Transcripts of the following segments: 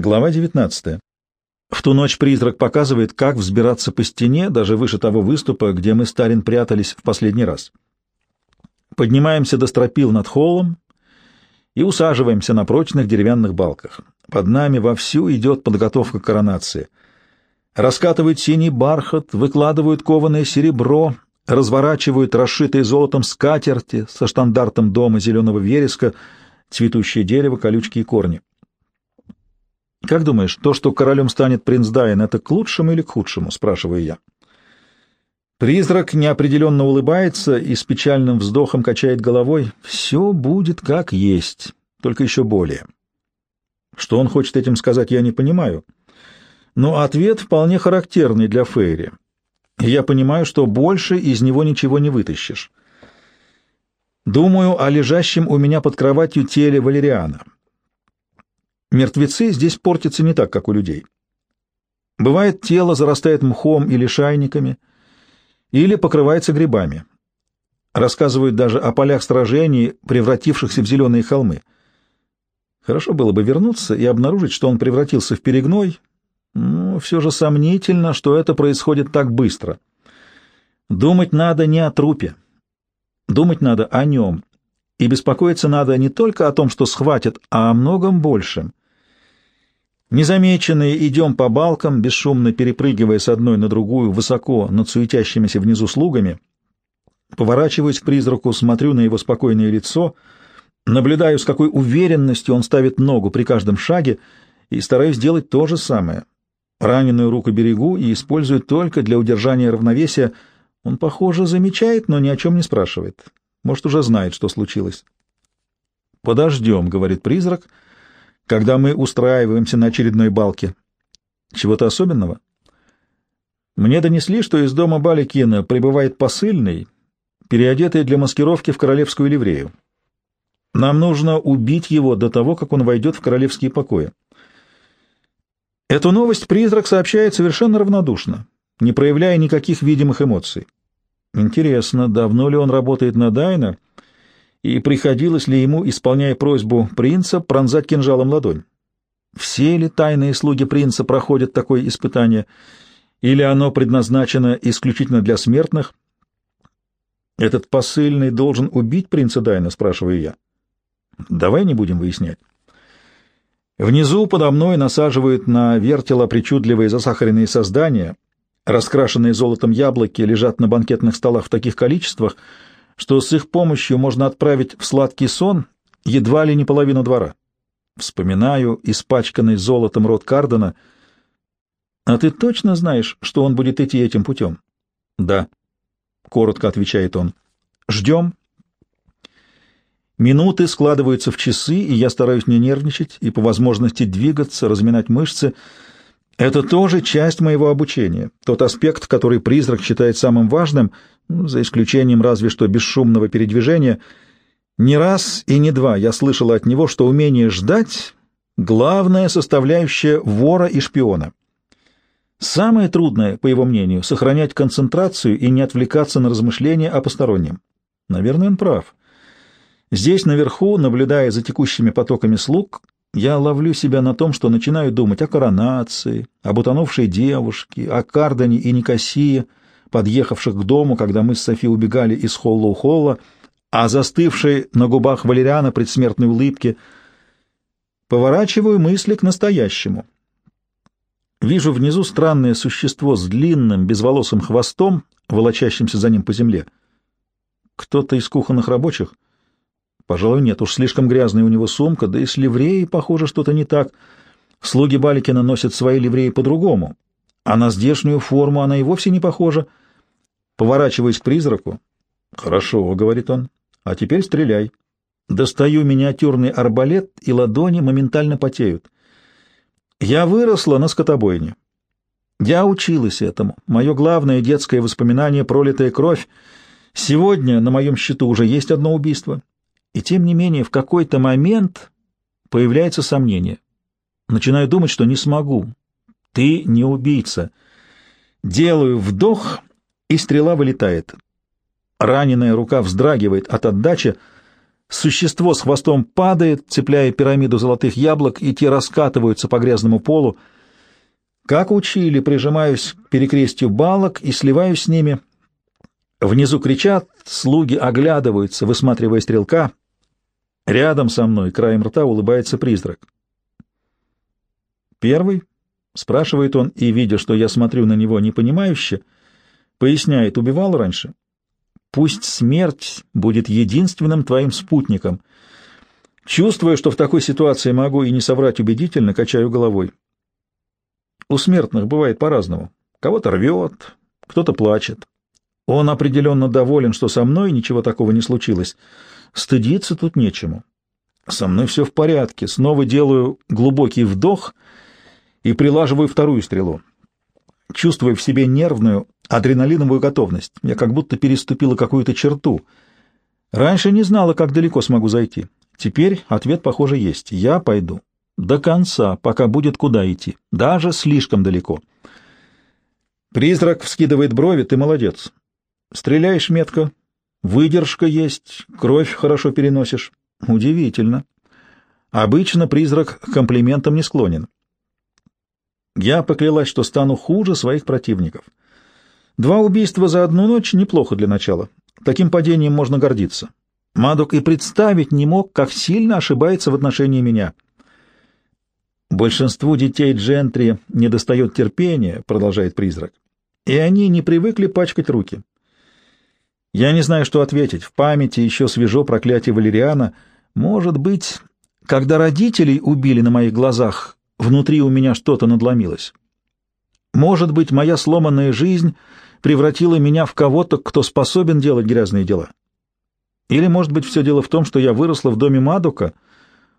Глава 19. В ту ночь призрак показывает, как взбираться по стене, даже выше того выступа, где мы с Тарин прятались в последний раз. Поднимаемся до стропил над холлом и усаживаемся на прочных деревянных балках. Под нами вовсю идет подготовка коронации. Раскатывают синий бархат, выкладывают кованое серебро, разворачивают расшитые золотом скатерти со штандартом дома зеленого вереска, цветущее дерево, колючки и корни. «Как думаешь, то, что королем станет принц Дайн, это к лучшему или к худшему?» — спрашиваю я. Призрак неопределенно улыбается и с печальным вздохом качает головой. «Все будет как есть, только еще более». Что он хочет этим сказать, я не понимаю. Но ответ вполне характерный для Фейри. я понимаю, что больше из него ничего не вытащишь. Думаю о лежащем у меня под кроватью теле Валериана. Мертвецы здесь портятся не так, как у людей. Бывает, тело зарастает мхом или шайниками, или покрывается грибами. Рассказывают даже о полях сражений, превратившихся в зеленые холмы. Хорошо было бы вернуться и обнаружить, что он превратился в перегной, но все же сомнительно, что это происходит так быстро. Думать надо не о трупе. Думать надо о нем. И беспокоиться надо не только о том, что схватят, а о многом большем. Незамеченные идем по балкам, бесшумно перепрыгивая с одной на другую высоко над суетящимися внизу слугами. Поворачиваюсь к призраку, смотрю на его спокойное лицо, наблюдаю, с какой уверенностью он ставит ногу при каждом шаге, и стараюсь сделать то же самое. Раненую руку берегу и использую только для удержания равновесия. Он, похоже, замечает, но ни о чем не спрашивает. Может, уже знает, что случилось. «Подождем», — говорит призрак, — когда мы устраиваемся на очередной балке. Чего-то особенного? Мне донесли, что из дома Баликина прибывает посыльный, переодетый для маскировки в королевскую ливрею. Нам нужно убить его до того, как он войдет в королевские покои. Эту новость призрак сообщает совершенно равнодушно, не проявляя никаких видимых эмоций. Интересно, давно ли он работает на Дайна и приходилось ли ему, исполняя просьбу принца, пронзать кинжалом ладонь. Все ли тайные слуги принца проходят такое испытание, или оно предназначено исключительно для смертных? Этот посыльный должен убить принца Дайна, спрашиваю я. Давай не будем выяснять. Внизу подо мной насаживают на вертела причудливые засахаренные создания, раскрашенные золотом яблоки лежат на банкетных столах в таких количествах, что с их помощью можно отправить в сладкий сон едва ли не половину двора. Вспоминаю испачканный золотом рот Кардена. «А ты точно знаешь, что он будет идти этим путем?» «Да», — коротко отвечает он. «Ждем». Минуты складываются в часы, и я стараюсь не нервничать и по возможности двигаться, разминать мышцы — это тоже часть моего обучения, тот аспект, который призрак считает самым важным, за исключением разве что бесшумного передвижения. Не раз и не два я слышал от него, что умение ждать — главная составляющая вора и шпиона. Самое трудное, по его мнению, — сохранять концентрацию и не отвлекаться на размышления о постороннем. Наверное, он прав. Здесь, наверху, наблюдая за текущими потоками слуг, я ловлю себя на том, что начинаю думать о коронации, об утонувшей девушке, о Кардане и Никосии, подъехавших к дому, когда мы с Софи убегали из холла у холла, о застывшей на губах Валериана предсмертной улыбке. Поворачиваю мысли к настоящему. Вижу внизу странное существо с длинным, безволосым хвостом, волочащимся за ним по земле. Кто-то из кухонных рабочих — Пожалуй, нет, уж слишком грязная у него сумка, да и с ливреей, похоже, что-то не так. Слуги Баликина носят свои ливреи по-другому, а на здешнюю форму она и вовсе не похожа. Поворачиваясь к призраку. «Хорошо», — говорит он, — «а теперь стреляй». Достаю миниатюрный арбалет, и ладони моментально потеют. Я выросла на скотобойне. Я училась этому. Мое главное детское воспоминание — пролитая кровь. Сегодня на моем счету уже есть одно убийство. И тем не менее в какой-то момент появляется сомнение. Начинаю думать, что не смогу. Ты не убийца. Делаю вдох, и стрела вылетает. Раненая рука вздрагивает от отдачи. Существо с хвостом падает, цепляя пирамиду золотых яблок, и те раскатываются по грязному полу. Как учили, прижимаюсь к перекрестью балок и сливаюсь с ними. Внизу кричат, слуги оглядываются, высматривая стрелка. Рядом со мной, краем рта, улыбается призрак. «Первый?» — спрашивает он, и, видя, что я смотрю на него непонимающе, поясняет, убивал раньше. Пусть смерть будет единственным твоим спутником. Чувствуя, что в такой ситуации могу и не соврать убедительно, качаю головой. У смертных бывает по-разному. Кого-то рвет, кто-то плачет. Он определенно доволен, что со мной ничего такого не случилось. Стыдиться тут нечему. Со мной все в порядке. Снова делаю глубокий вдох и прилаживаю вторую стрелу. Чувствую в себе нервную, адреналиновую готовность. Я как будто переступила какую-то черту. Раньше не знала, как далеко смогу зайти. Теперь ответ, похоже, есть. Я пойду. До конца, пока будет куда идти. Даже слишком далеко. Призрак вскидывает брови. Ты молодец. Стреляешь метко. Выдержка есть. Кровь хорошо переносишь. Удивительно. Обычно призрак к комплиментам не склонен. Я поклялась, что стану хуже своих противников. Два убийства за одну ночь неплохо для начала. Таким падением можно гордиться. Мадок и представить не мог, как сильно ошибается в отношении меня. Большинству детей джентри недостает терпения, продолжает призрак, и они не привыкли пачкать руки. Я не знаю, что ответить. В памяти еще свежо проклятие Валериана. Может быть, когда родителей убили на моих глазах, внутри у меня что-то надломилось. Может быть, моя сломанная жизнь превратила меня в кого-то, кто способен делать грязные дела. Или, может быть, все дело в том, что я выросла в доме Мадука,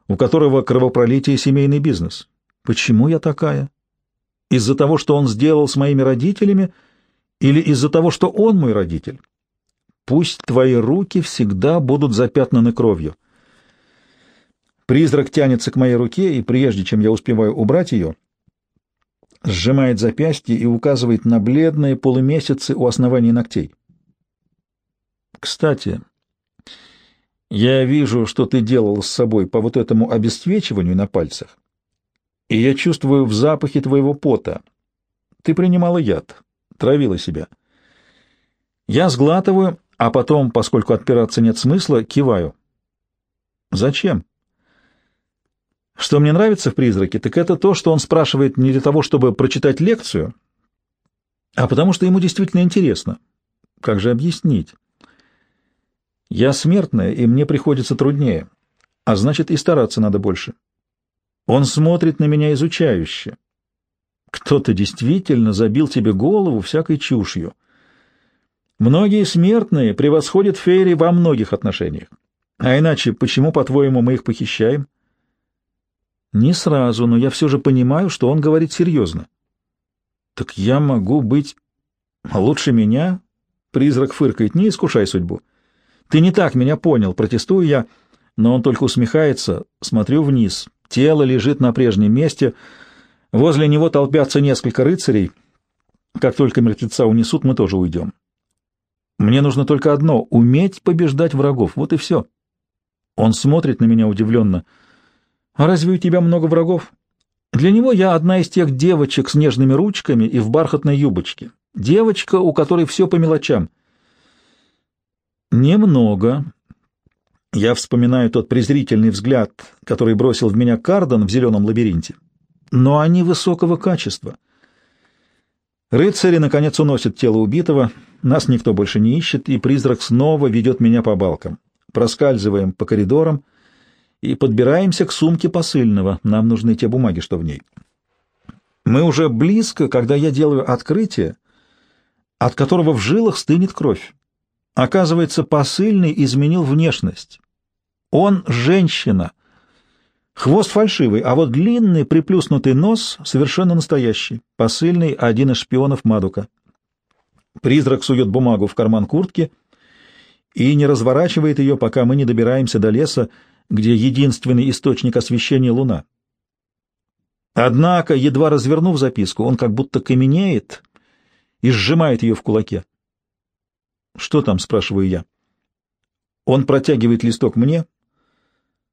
у которого кровопролитие семейный бизнес. Почему я такая? Из-за того, что он сделал с моими родителями, или из-за того, что он мой родитель? Пусть твои руки всегда будут запятнаны кровью. Призрак тянется к моей руке, и прежде чем я успеваю убрать ее, сжимает запястье и указывает на бледные полумесяцы у основания ногтей. «Кстати, я вижу, что ты делал с собой по вот этому обесцвечиванию на пальцах, и я чувствую в запахе твоего пота. Ты принимала яд, травила себя. Я сглатываю, а потом, поскольку отпираться нет смысла, киваю. Зачем? Что мне нравится в «Призраке», так это то, что он спрашивает не для того, чтобы прочитать лекцию, а потому что ему действительно интересно. Как же объяснить? Я смертная, и мне приходится труднее, а значит и стараться надо больше. Он смотрит на меня изучающе. Кто-то действительно забил тебе голову всякой чушью. Многие смертные превосходят Фейри во многих отношениях. А иначе, почему, по-твоему, мы их похищаем? — не сразу, но я все же понимаю, что он говорит серьезно. Так я могу быть лучше меня? Призрак фыркает. Не искушай судьбу. Ты не так меня понял, протестую я, но он только усмехается. Смотрю вниз. Тело лежит на прежнем месте. Возле него толпятся несколько рыцарей. Как только мертвеца унесут, мы тоже уйдем. Мне нужно только одно — уметь побеждать врагов. Вот и все. Он смотрит на меня удивленно — «А разве у тебя много врагов?» «Для него я одна из тех девочек с нежными ручками и в бархатной юбочке. Девочка, у которой все по мелочам». «Немного». Я вспоминаю тот презрительный взгляд, который бросил в меня Кардон в зеленом лабиринте. Но они высокого качества. Рыцари, наконец, уносят тело убитого, нас никто больше не ищет, и призрак снова ведет меня по балкам. Проскальзываем по коридорам — и подбираемся к сумке посыльного. Нам нужны те бумаги, что в ней. Мы уже близко, когда я делаю открытие, от которого в жилах стынет кровь. Оказывается, посыльный изменил внешность. Он женщина. Хвост фальшивый, а вот длинный приплюснутый нос совершенно настоящий. Посыльный — один из шпионов Мадука. Призрак сует бумагу в карман куртки и не разворачивает ее, пока мы не добираемся до леса, где единственный источник освещения — луна. Однако, едва развернув записку, он как будто каменеет и сжимает ее в кулаке. «Что там?» — спрашиваю я. Он протягивает листок мне,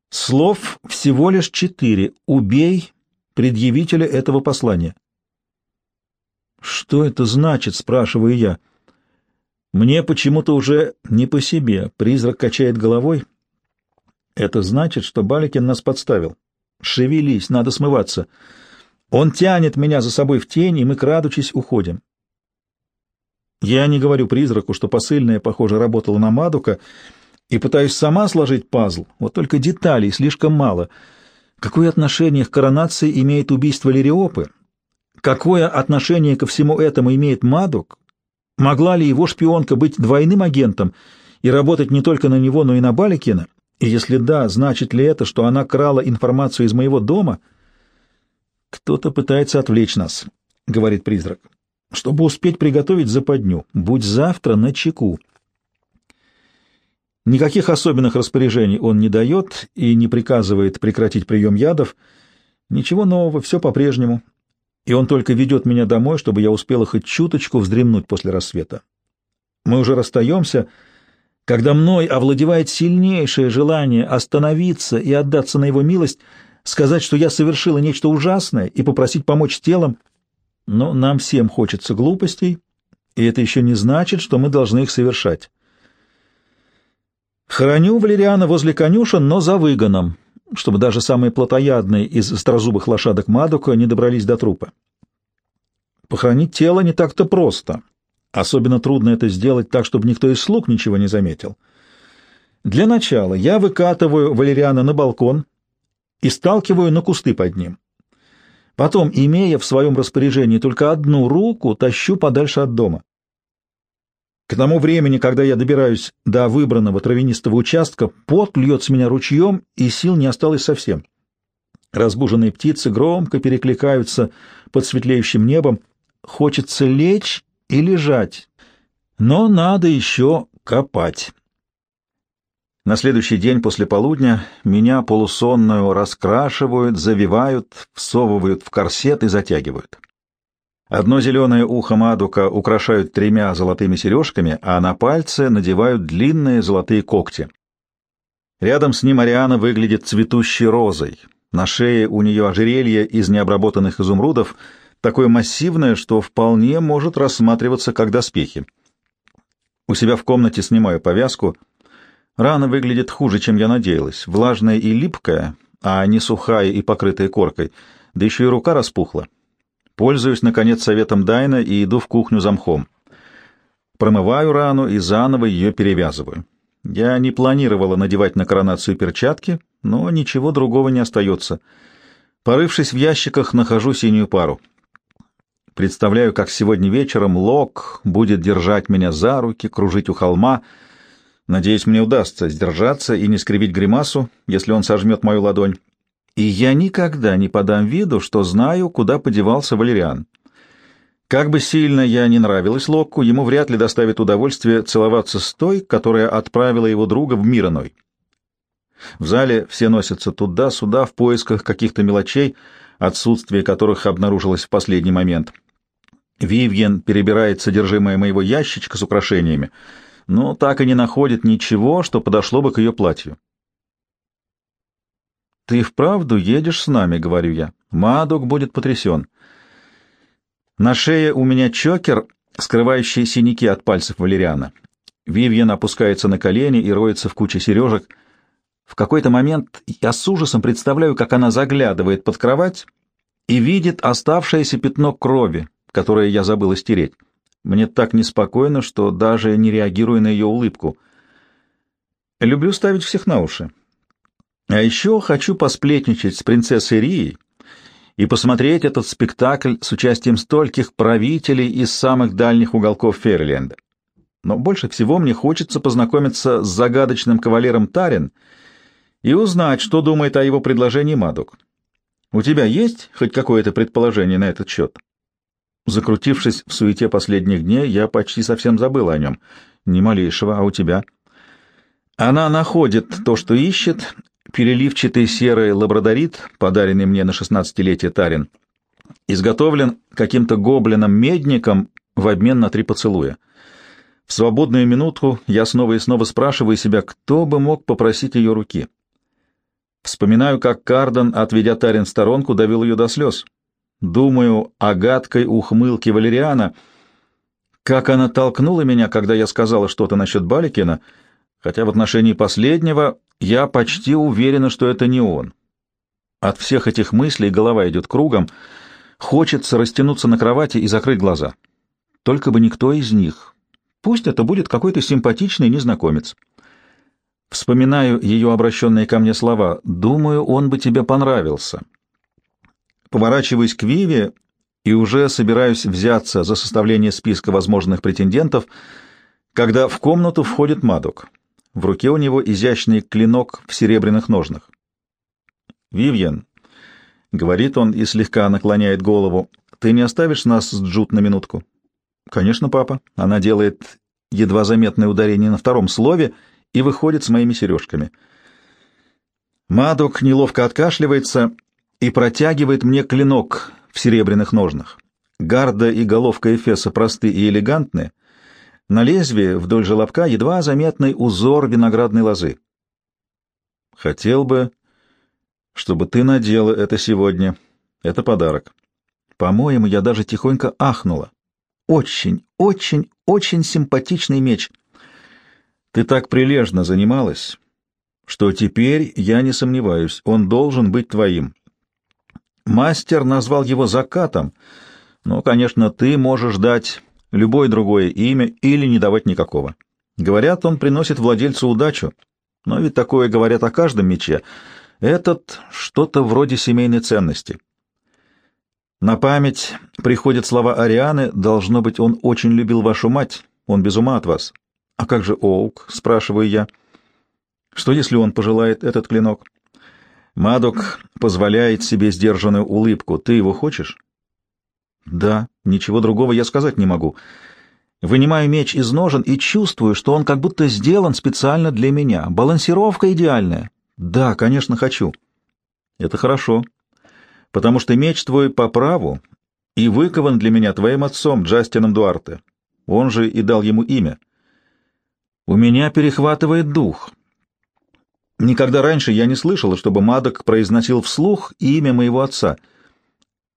Слов всего лишь четыре. Убей предъявителя этого послания. «Что это значит?» — спрашиваю я. Мне почему-то уже не по себе. Призрак качает головой. Это значит, что Баликин нас подставил. Шевелись, надо смываться. Он тянет меня за собой в тень, и мы, крадучись, уходим. Я не говорю призраку, что посыльная, похоже, работала на Мадука, и пытаюсь сама сложить пазл, вот только деталей слишком мало. Какое отношение к коронации имеет убийство Лириопы? Какое отношение ко всему этому имеет Мадук? Могла ли его шпионка быть двойным агентом и работать не только на него, но и на Баликина? И если да, значит ли это, что она крала информацию из моего дома? Кто-то пытается отвлечь нас, — говорит призрак, — чтобы успеть приготовить западню. Будь завтра на чеку. Никаких особенных распоряжений он не дает и не приказывает прекратить прием ядов. Ничего нового, все по-прежнему. И он только ведет меня домой, чтобы я успела хоть чуточку вздремнуть после рассвета. Мы уже расстаемся, — когда мной овладевает сильнейшее желание остановиться и отдаться на его милость, сказать, что я совершила нечто ужасное и попросить помочь телом, но нам всем хочется глупостей, и это еще не значит, что мы должны их совершать. Храню Валериана возле конюшен, но за выгоном, чтобы даже самые плотоядные из острозубых лошадок Мадука не добрались до трупа. Похоронить тело не так-то просто — Особенно трудно это сделать так, чтобы никто из слуг ничего не заметил. Для начала я выкатываю Валериана на балкон и сталкиваю на кусты под ним. Потом, имея в своем распоряжении только одну руку, тащу подальше от дома. К тому времени, когда я добираюсь до выбранного травянистого участка, пот льет с меня ручьем, и сил не осталось совсем. Разбуженные птицы громко перекликаются под светлеющим небом. Хочется лечь и лежать, но надо еще копать. На следующий день после полудня меня полусонную раскрашивают, завивают, всовывают в корсет и затягивают. Одно зеленое ухо Мадука украшают тремя золотыми сережками, а на пальцы надевают длинные золотые когти. Рядом с ним Ариана выглядит цветущей розой. На шее у нее ожерелье из необработанных изумрудов — такое массивное, что вполне может рассматриваться как доспехи. У себя в комнате снимаю повязку. Рана выглядит хуже, чем я надеялась. Влажная и липкая, а не сухая и покрытая коркой, да еще и рука распухла. Пользуюсь, наконец, советом Дайна и иду в кухню за мхом. Промываю рану и заново ее перевязываю. Я не планировала надевать на коронацию перчатки, но ничего другого не остается. Порывшись в ящиках, нахожу синюю пару — Представляю, как сегодня вечером Лок будет держать меня за руки, кружить у холма. Надеюсь, мне удастся сдержаться и не скривить гримасу, если он сожмет мою ладонь. И я никогда не подам виду, что знаю, куда подевался Валериан. Как бы сильно я не нравилась Локку, ему вряд ли доставит удовольствие целоваться с той, которая отправила его друга в мир иной. В зале все носятся туда-сюда в поисках каких-то мелочей, отсутствие которых обнаружилось в последний момент — Вивьен перебирает содержимое моего ящичка с украшениями, но так и не находит ничего, что подошло бы к ее платью. «Ты вправду едешь с нами?» — говорю я. Мадок будет потрясен. На шее у меня чокер, скрывающий синяки от пальцев валериана. Вивьен опускается на колени и роется в куче сережек. В какой-то момент я с ужасом представляю, как она заглядывает под кровать и видит оставшееся пятно крови, которое я забыл стереть. Мне так неспокойно, что даже не реагирую на ее улыбку. Люблю ставить всех на уши. А еще хочу посплетничать с принцессой Рией и посмотреть этот спектакль с участием стольких правителей из самых дальних уголков Фейрленда. Но больше всего мне хочется познакомиться с загадочным кавалером Тарин и узнать, что думает о его предложении Мадук. У тебя есть хоть какое-то предположение на этот счет? Закрутившись в суете последних дней, я почти совсем забыл о нем. Ни малейшего, а у тебя? Она находит то, что ищет, переливчатый серый лабрадорит, подаренный мне на шестнадцатилетие Тарин, изготовлен каким-то гоблином-медником в обмен на три поцелуя. В свободную минутку я снова и снова спрашиваю себя, кто бы мог попросить ее руки. Вспоминаю, как Кардон, отведя Тарин в сторонку, довел ее до слез. Думаю о гадкой ухмылке Валериана, как она толкнула меня, когда я сказала что-то насчет Баликина, хотя в отношении последнего я почти уверена, что это не он. От всех этих мыслей голова идет кругом, хочется растянуться на кровати и закрыть глаза. Только бы никто из них. Пусть это будет какой-то симпатичный незнакомец. Вспоминаю ее обращенные ко мне слова. «Думаю, он бы тебе понравился». Поворачиваюсь к Виве и уже собираюсь взяться за составление списка возможных претендентов, когда в комнату входит Мадок. В руке у него изящный клинок в серебряных ножнах. «Вивьен», — говорит он и слегка наклоняет голову, — «ты не оставишь нас с Джут на минутку?» «Конечно, папа». Она делает едва заметное ударение на втором слове — и выходит с моими сережками. Мадок неловко откашливается и протягивает мне клинок в серебряных ножнах. Гарда и головка Эфеса просты и элегантны. На лезвии вдоль желобка едва заметный узор виноградной лозы. Хотел бы, чтобы ты надела это сегодня. Это подарок. По-моему, я даже тихонько ахнула. Очень, очень, очень симпатичный меч — ты так прилежно занималась, что теперь я не сомневаюсь, он должен быть твоим. Мастер назвал его закатом, но, конечно, ты можешь дать любое другое имя или не давать никакого. Говорят, он приносит владельцу удачу, но ведь такое говорят о каждом мече. Этот — что-то вроде семейной ценности. На память приходят слова Арианы, должно быть, он очень любил вашу мать, он без ума от вас. «А как же Оук?» — спрашиваю я. «Что, если он пожелает этот клинок?» Мадок позволяет себе сдержанную улыбку. «Ты его хочешь?» «Да, ничего другого я сказать не могу. Вынимаю меч из ножен и чувствую, что он как будто сделан специально для меня. Балансировка идеальная. Да, конечно, хочу». «Это хорошо, потому что меч твой по праву и выкован для меня твоим отцом, Джастином Дуарте. Он же и дал ему имя». У меня перехватывает дух. Никогда раньше я не слышала, чтобы Мадок произносил вслух имя моего отца.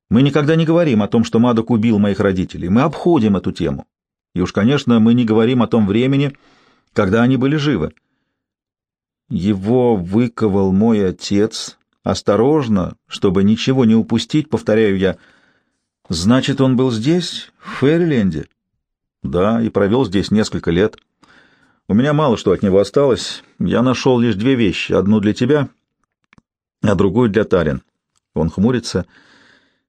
Мы никогда не говорим о том, что Мадок убил моих родителей. Мы обходим эту тему. И уж, конечно, мы не говорим о том времени, когда они были живы. Его выковал мой отец. Осторожно, чтобы ничего не упустить, повторяю я. Значит, он был здесь, в Фэриленде? Да, и провел здесь несколько лет. — у меня мало что от него осталось. Я нашел лишь две вещи. Одну для тебя, а другую для Тарин. Он хмурится.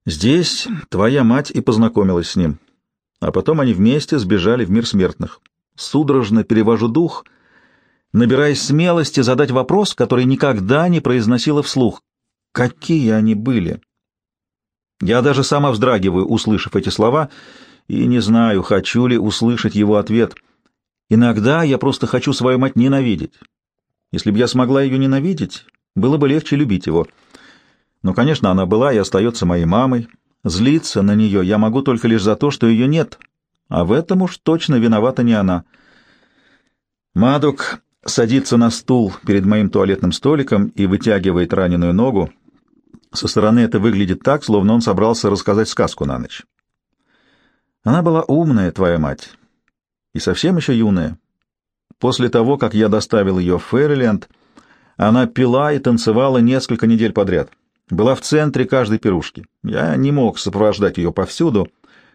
Здесь твоя мать и познакомилась с ним. А потом они вместе сбежали в мир смертных. Судорожно перевожу дух, набираясь смелости задать вопрос, который никогда не произносила вслух. Какие они были? Я даже сама вздрагиваю, услышав эти слова, и не знаю, хочу ли услышать его ответ — Иногда я просто хочу свою мать ненавидеть. Если бы я смогла ее ненавидеть, было бы легче любить его. Но, конечно, она была и остается моей мамой. Злиться на нее я могу только лишь за то, что ее нет. А в этом уж точно виновата не она. Мадок садится на стул перед моим туалетным столиком и вытягивает раненую ногу. Со стороны это выглядит так, словно он собрался рассказать сказку на ночь. Она была умная, твоя мать и совсем еще юная. После того, как я доставил ее в Фэриленд, она пила и танцевала несколько недель подряд. Была в центре каждой пирушки. Я не мог сопровождать ее повсюду.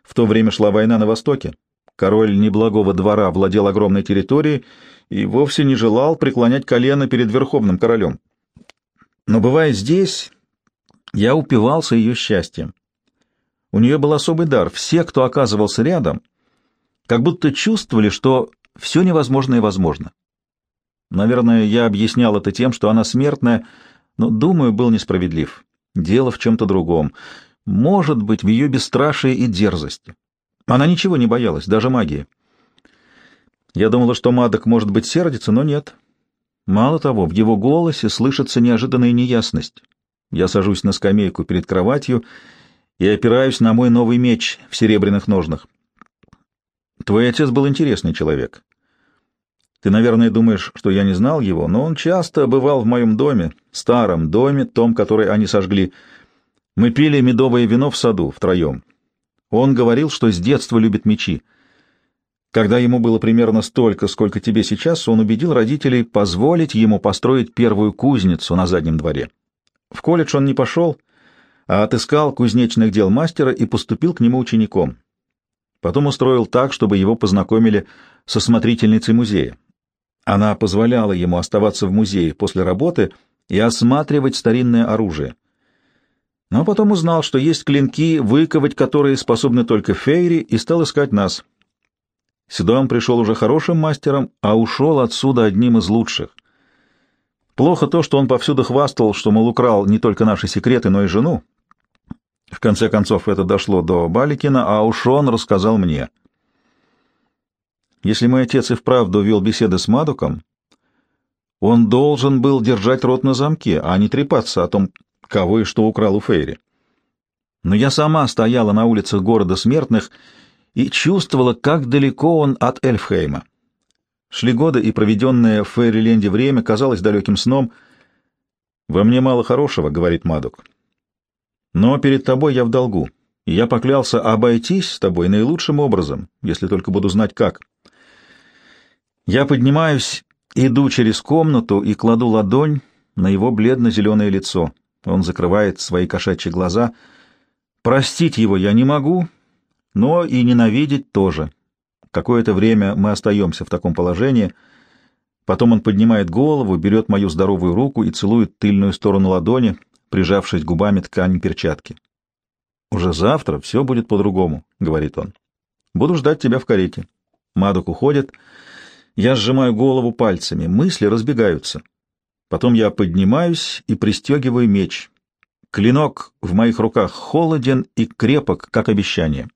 В то время шла война на Востоке. Король неблагого двора владел огромной территорией и вовсе не желал преклонять колено перед верховным королем. Но, бывая здесь, я упивался ее счастьем. У нее был особый дар. Все, кто оказывался рядом — как будто чувствовали, что все невозможное возможно. Наверное, я объяснял это тем, что она смертная, но, думаю, был несправедлив. Дело в чем-то другом. Может быть, в ее бесстрашии и дерзости. Она ничего не боялась, даже магии. Я думала, что Мадок, может быть, сердится, но нет. Мало того, в его голосе слышится неожиданная неясность. Я сажусь на скамейку перед кроватью и опираюсь на мой новый меч в серебряных ножнах. Твой отец был интересный человек. Ты, наверное, думаешь, что я не знал его, но он часто бывал в моем доме, старом доме, том, который они сожгли. Мы пили медовое вино в саду втроем. Он говорил, что с детства любит мечи. Когда ему было примерно столько, сколько тебе сейчас, он убедил родителей позволить ему построить первую кузницу на заднем дворе. В колледж он не пошел, а отыскал кузнечных дел мастера и поступил к нему учеником. Потом устроил так, чтобы его познакомили со смотрительницей музея. Она позволяла ему оставаться в музее после работы и осматривать старинное оружие. Но потом узнал, что есть клинки, выковать которые способны только фейри, и стал искать нас. Он пришел уже хорошим мастером, а ушел отсюда одним из лучших. Плохо то, что он повсюду хвастал, что, мол, украл не только наши секреты, но и жену. В конце концов, это дошло до Баликина, а уж он рассказал мне — если мой отец и вправду вел беседы с Мадуком, он должен был держать рот на замке, а не трепаться о том, кого и что украл у Фейри. Но я сама стояла на улицах города смертных и чувствовала, как далеко он от Эльфхейма. Шли годы, и проведенное в Фейриленде время казалось далеким сном. «Во мне мало хорошего», — говорит Мадук. «Но перед тобой я в долгу, я поклялся обойтись с тобой наилучшим образом, если только буду знать как». Я поднимаюсь, иду через комнату и кладу ладонь на его бледно-зеленое лицо. Он закрывает свои кошачьи глаза. Простить его я не могу, но и ненавидеть тоже. Какое-то время мы остаемся в таком положении. Потом он поднимает голову, берет мою здоровую руку и целует тыльную сторону ладони, прижавшись губами ткань перчатки. «Уже завтра все будет по-другому», — говорит он. «Буду ждать тебя в карете». Мадок уходит, — я сжимаю голову пальцами, мысли разбегаются. Потом я поднимаюсь и пристегиваю меч. Клинок в моих руках холоден и крепок, как обещание.